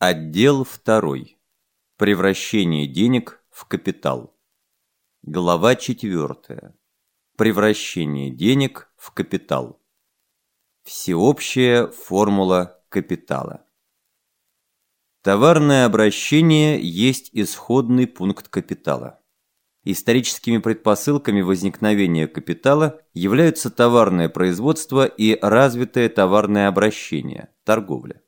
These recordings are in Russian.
Отдел 2. Превращение денег в капитал. Глава 4. Превращение денег в капитал. Всеобщая формула капитала. Товарное обращение есть исходный пункт капитала. Историческими предпосылками возникновения капитала являются товарное производство и развитое товарное обращение, торговля.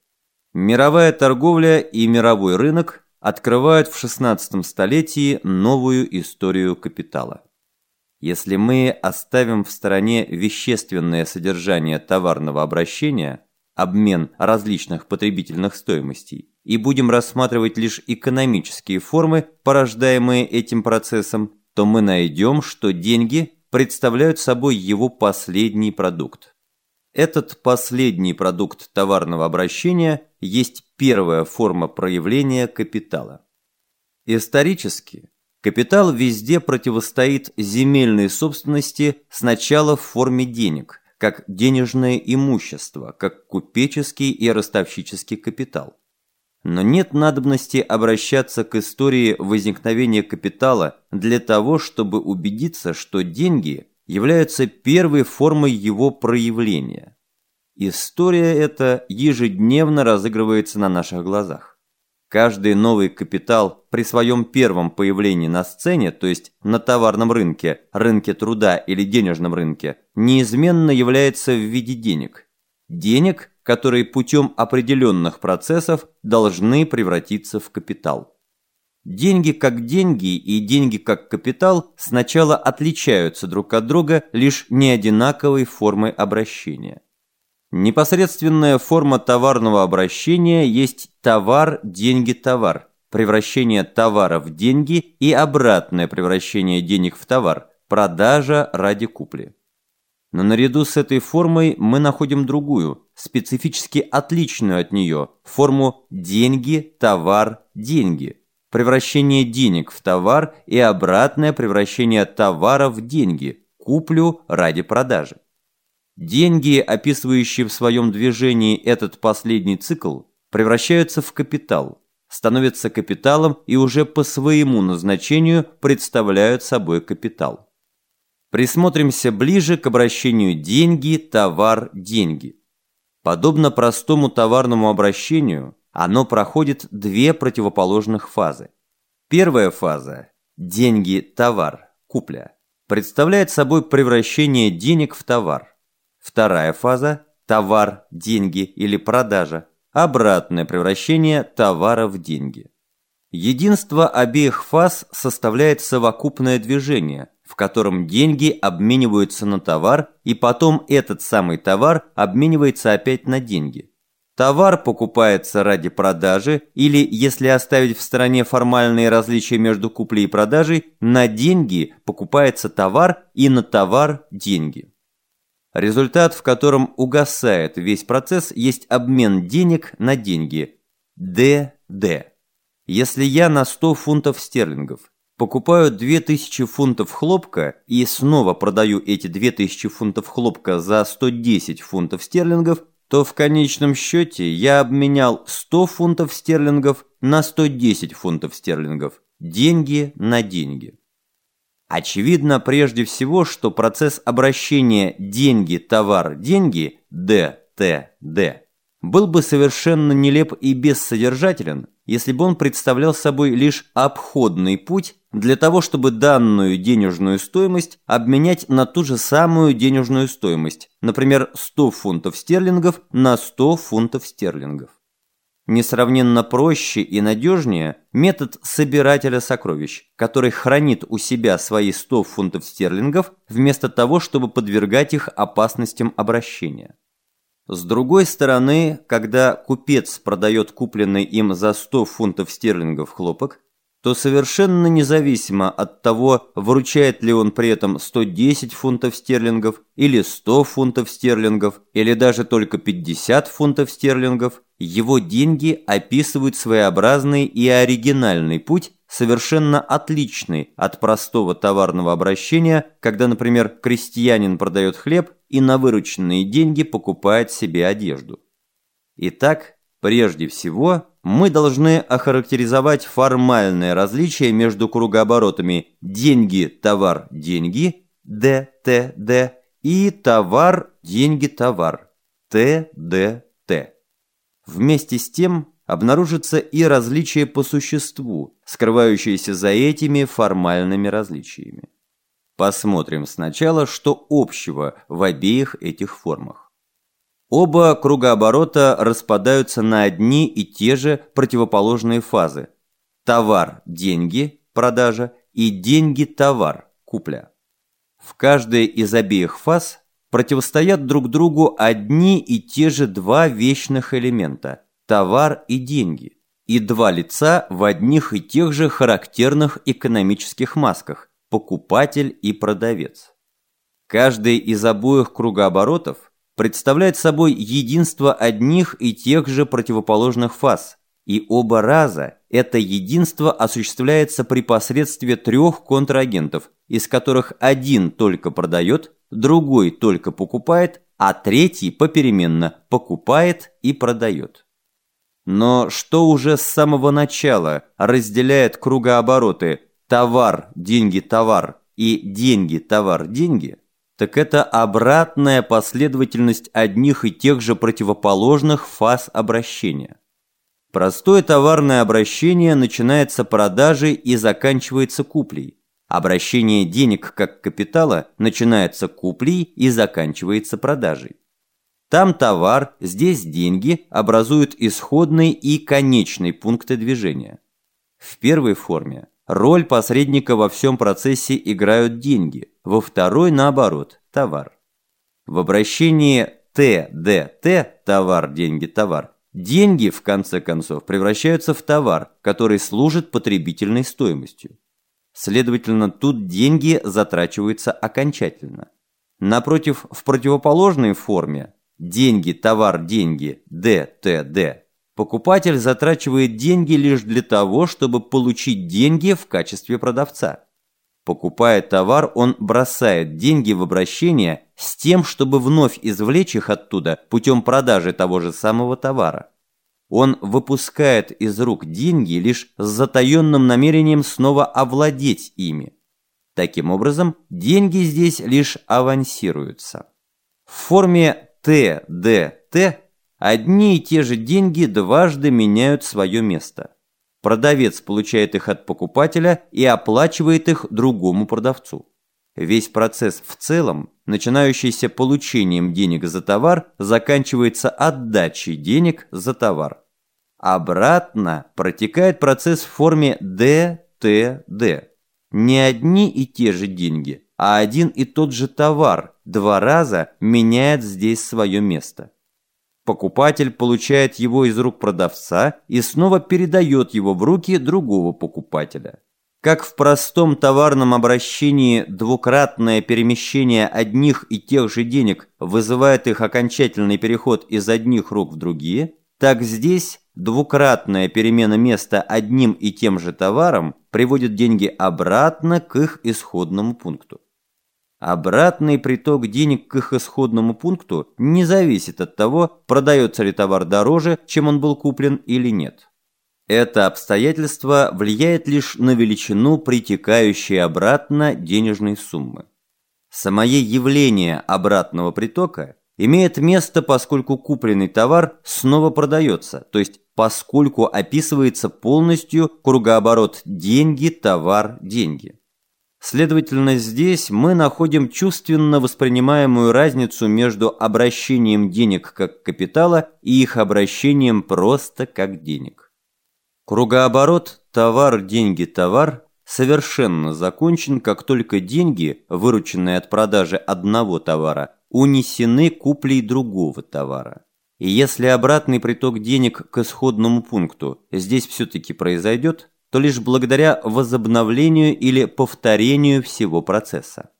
Мировая торговля и мировой рынок открывают в 16 столетии новую историю капитала. Если мы оставим в стороне вещественное содержание товарного обращения, обмен различных потребительных стоимостей, и будем рассматривать лишь экономические формы, порождаемые этим процессом, то мы найдем, что деньги представляют собой его последний продукт. Этот последний продукт товарного обращения есть первая форма проявления капитала. Исторически капитал везде противостоит земельной собственности сначала в форме денег, как денежное имущество, как купеческий и ростовщический капитал. Но нет надобности обращаться к истории возникновения капитала для того, чтобы убедиться, что деньги являются первой формой его проявления. История эта ежедневно разыгрывается на наших глазах. Каждый новый капитал при своем первом появлении на сцене, то есть на товарном рынке, рынке труда или денежном рынке, неизменно является в виде денег. Денег, которые путем определенных процессов должны превратиться в капитал. Деньги как деньги и деньги как капитал сначала отличаются друг от друга лишь неодинаковой формой обращения. Непосредственная форма товарного обращения есть товар, деньги, товар, превращение товара в деньги и обратное превращение денег в товар, продажа ради купли. Но наряду с этой формой мы находим другую, специфически отличную от нее, форму деньги, товар, деньги – превращение денег в товар и обратное превращение товара в деньги, куплю ради продажи. Деньги, описывающие в своем движении этот последний цикл, превращаются в капитал, становятся капиталом и уже по своему назначению представляют собой капитал. Присмотримся ближе к обращению деньги, товар, деньги. Подобно простому товарному обращению, оно проходит две противоположных фазы. Первая фаза – деньги, товар, купля – представляет собой превращение денег в товар. Вторая фаза – товар, деньги или продажа – обратное превращение товара в деньги. Единство обеих фаз составляет совокупное движение, в котором деньги обмениваются на товар, и потом этот самый товар обменивается опять на деньги – Товар покупается ради продажи или, если оставить в стороне формальные различия между куплей и продажей, на деньги покупается товар и на товар деньги. Результат, в котором угасает весь процесс, есть обмен денег на деньги. ДД. Если я на 100 фунтов стерлингов покупаю 2000 фунтов хлопка и снова продаю эти 2000 фунтов хлопка за 110 фунтов стерлингов, то в конечном счете я обменял 100 фунтов стерлингов на 110 фунтов стерлингов. Деньги на деньги. Очевидно прежде всего, что процесс обращения деньги-товар-деньги ДТД был бы совершенно нелеп и бессодержателен, если бы он представлял собой лишь обходный путь для того, чтобы данную денежную стоимость обменять на ту же самую денежную стоимость, например, 100 фунтов стерлингов на 100 фунтов стерлингов. Несравненно проще и надежнее метод собирателя сокровищ, который хранит у себя свои 100 фунтов стерлингов вместо того, чтобы подвергать их опасностям обращения. С другой стороны, когда купец продает купленный им за 100 фунтов стерлингов хлопок, то совершенно независимо от того, выручает ли он при этом 110 фунтов стерлингов или 100 фунтов стерлингов или даже только 50 фунтов стерлингов, его деньги описывают своеобразный и оригинальный путь, совершенно отличный от простого товарного обращения, когда, например, крестьянин продает хлеб и на вырученные деньги покупает себе одежду. Итак, прежде всего, мы должны охарактеризовать формальное различие между кругооборотами деньги, товар, деньги, Д, Т, Д, и товар, деньги, товар, Т, Д, Т. Вместе с тем обнаружится и различие по существу, скрывающееся за этими формальными различиями. Посмотрим сначала, что общего в обеих этих формах. Оба кругооборота распадаются на одни и те же противоположные фазы. Товар – деньги, продажа, и деньги-товар, купля. В каждой из обеих фаз противостоят друг другу одни и те же два вечных элемента – товар и деньги, и два лица в одних и тех же характерных экономических масках – покупатель и продавец. Каждый из обоих кругооборотов представляет собой единство одних и тех же противоположных фаз, и оба раза это единство осуществляется при посредстве трех контрагентов, из которых один только продает, другой только покупает, а третий попеременно покупает и продает. Но что уже с самого начала разделяет кругообороты товар, деньги, товар и деньги, товар, деньги, так это обратная последовательность одних и тех же противоположных фаз обращения. Простое товарное обращение начинается продажей и заканчивается куплей. Обращение денег как капитала начинается куплей и заканчивается продажей. Там товар, здесь деньги образуют исходный и конечный пункты движения. В первой форме роль посредника во всем процессе играют деньги, во второй наоборот – товар. В обращении ТДТ – товар, деньги, товар – деньги в конце концов превращаются в товар, который служит потребительной стоимостью. Следовательно, тут деньги затрачиваются окончательно. Напротив, в противоположной форме деньги, товар, деньги, Д, Т, Д, покупатель затрачивает деньги лишь для того, чтобы получить деньги в качестве продавца. Покупая товар, он бросает деньги в обращение с тем, чтобы вновь извлечь их оттуда путем продажи того же самого товара. Он выпускает из рук деньги лишь с затаенным намерением снова овладеть ими. Таким образом, деньги здесь лишь авансируются. В форме ТДТ одни и те же деньги дважды меняют свое место. Продавец получает их от покупателя и оплачивает их другому продавцу. Весь процесс в целом, начинающийся получением денег за товар, заканчивается отдачей денег за товар. Обратно протекает процесс в форме ДТД. Не одни и те же деньги, а один и тот же товар два раза меняет здесь свое место. Покупатель получает его из рук продавца и снова передает его в руки другого покупателя. Как в простом товарном обращении двукратное перемещение одних и тех же денег вызывает их окончательный переход из одних рук в другие, так здесь двукратная перемена места одним и тем же товаром приводит деньги обратно к их исходному пункту. Обратный приток денег к их исходному пункту не зависит от того, продается ли товар дороже, чем он был куплен или нет. Это обстоятельство влияет лишь на величину притекающей обратно денежной суммы. Самое явление обратного притока имеет место, поскольку купленный товар снова продается, то есть поскольку описывается полностью кругооборот деньги, товар, деньги. Следовательно, здесь мы находим чувственно воспринимаемую разницу между обращением денег как капитала и их обращением просто как денег. Кругооборот товар, деньги, товар совершенно закончен, как только деньги, вырученные от продажи одного товара, унесены куплей другого товара. И если обратный приток денег к исходному пункту здесь все-таки произойдет, то лишь благодаря возобновлению или повторению всего процесса.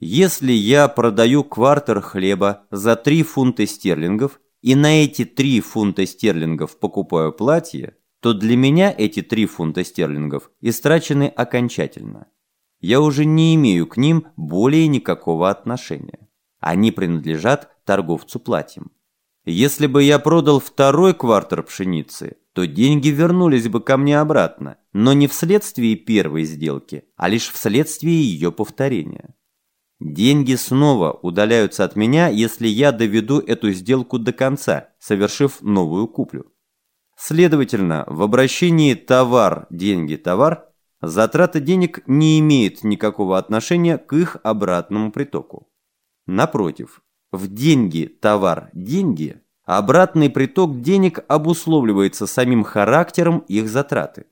Если я продаю квартер хлеба за 3 фунта стерлингов и на эти 3 фунта стерлингов покупаю платье, то для меня эти 3 фунта стерлингов истрачены окончательно. Я уже не имею к ним более никакого отношения. Они принадлежат торговцу платьем. Если бы я продал второй квартер пшеницы, то деньги вернулись бы ко мне обратно, но не вследствие первой сделки, а лишь вследствие ее повторения. Деньги снова удаляются от меня, если я доведу эту сделку до конца, совершив новую куплю. Следовательно, в обращении товар, деньги, товар, затрата денег не имеет никакого отношения к их обратному притоку. Напротив, в деньги, товар, деньги, обратный приток денег обусловливается самим характером их затраты.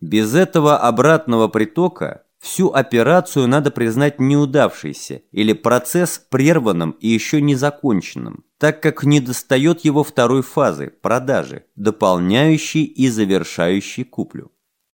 Без этого обратного притока всю операцию надо признать неудавшейся или процесс прерванным и еще не законченным, так как недостает его второй фазы – продажи, дополняющей и завершающей куплю.